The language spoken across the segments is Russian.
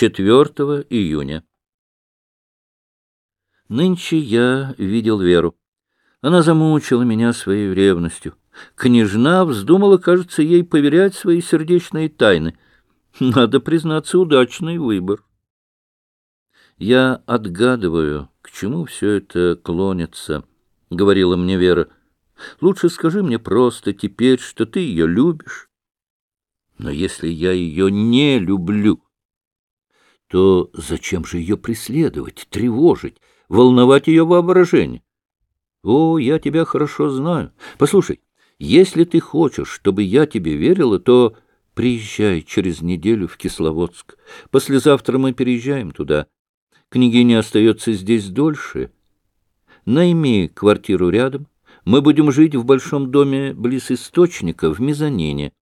4 июня. Нынче я видел Веру. Она замучила меня своей ревностью. Княжна вздумала, кажется, ей поверять свои сердечные тайны. Надо признаться, удачный выбор. Я отгадываю, к чему все это клонится, — говорила мне Вера. Лучше скажи мне просто теперь, что ты ее любишь. Но если я ее не люблю, то зачем же ее преследовать, тревожить, волновать ее воображение? О, я тебя хорошо знаю. Послушай, если ты хочешь, чтобы я тебе верила, то приезжай через неделю в Кисловодск. Послезавтра мы переезжаем туда. Княгиня остается здесь дольше. Найми квартиру рядом. Мы будем жить в большом доме близ источника, в мезонине.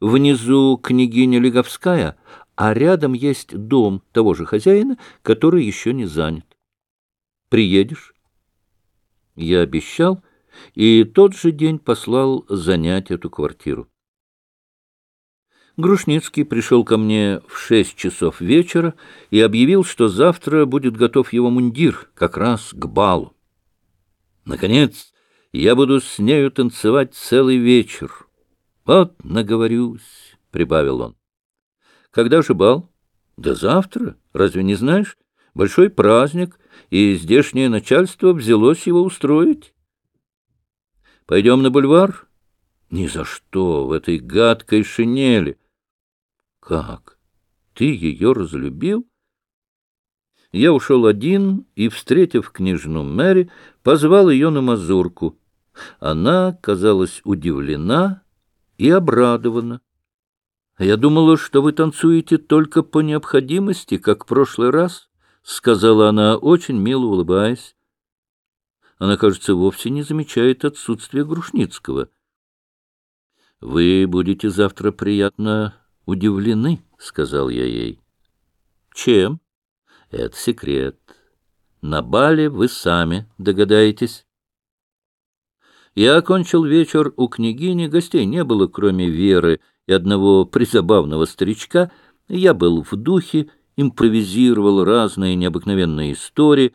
Внизу княгиня Леговская, а рядом есть дом того же хозяина, который еще не занят. Приедешь? Я обещал, и тот же день послал занять эту квартиру. Грушницкий пришел ко мне в шесть часов вечера и объявил, что завтра будет готов его мундир, как раз к балу. Наконец, я буду с нею танцевать целый вечер. Вот наговорюсь, — прибавил он. Когда же бал? Да завтра, разве не знаешь? Большой праздник, и здешнее начальство взялось его устроить. Пойдем на бульвар? Ни за что, в этой гадкой шинели. Как? Ты ее разлюбил? Я ушел один и, встретив княжну Мэри, позвал ее на мазурку. Она казалась удивлена и обрадована. Я думала, что вы танцуете только по необходимости, как в прошлый раз. — сказала она, очень мило улыбаясь. Она, кажется, вовсе не замечает отсутствия Грушницкого. — Вы будете завтра приятно удивлены, — сказал я ей. — Чем? — Это секрет. На бале вы сами догадаетесь. Я окончил вечер у княгини, гостей не было, кроме Веры и одного призабавного старичка. Я был в духе, импровизировал разные необыкновенные истории.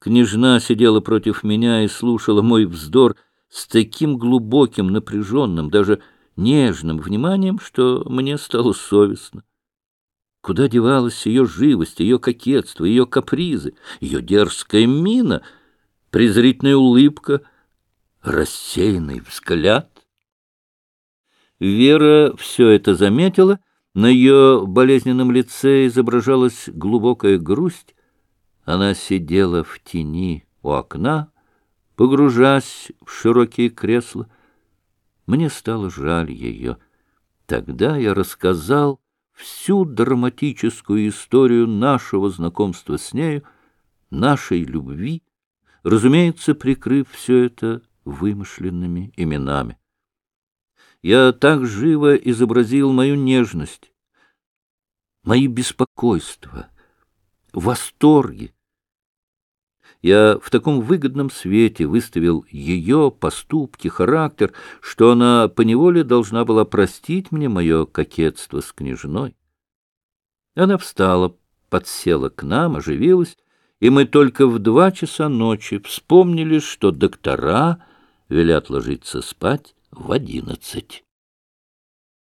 Княжна сидела против меня и слушала мой вздор с таким глубоким, напряженным, даже нежным вниманием, что мне стало совестно. Куда девалась ее живость, ее кокетство, ее капризы, ее дерзкая мина, презрительная улыбка, рассеянный взгляд? Вера все это заметила на ее болезненном лице изображалась глубокая грусть. Она сидела в тени у окна, погружаясь в широкие кресла. Мне стало жаль ее. Тогда я рассказал всю драматическую историю нашего знакомства с нею, нашей любви, разумеется, прикрыв все это вымышленными именами я так живо изобразил мою нежность, мои беспокойства, восторги. Я в таком выгодном свете выставил ее поступки, характер, что она поневоле должна была простить мне мое кокетство с княжной. Она встала, подсела к нам, оживилась, и мы только в два часа ночи вспомнили, что доктора велят ложиться спать в одиннадцать.